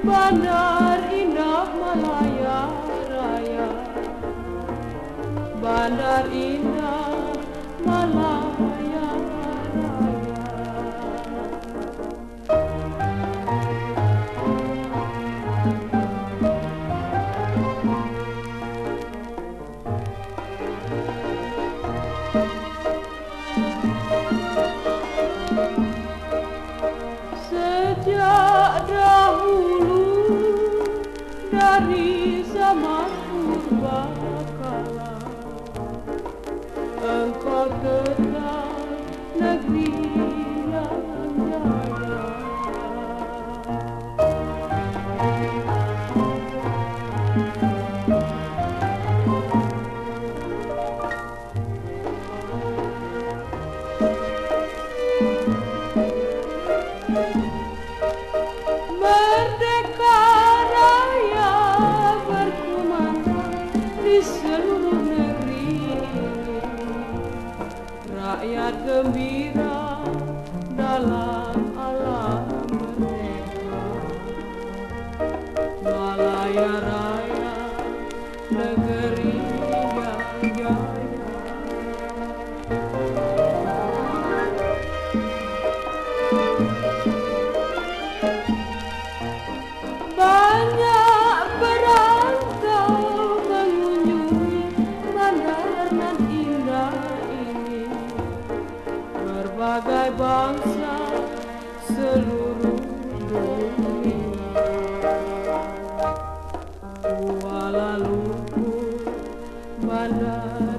Bandar Indah Malaya Raya. Bandar Indah brisa mais curva cala Încordăta năgrirea neara Thank you. Di seluruh negeri. Rakyat gembira dalam alam merdeka Malaya Berbagai bangsa seluruh dunia. Kuala Lumpur, Bandar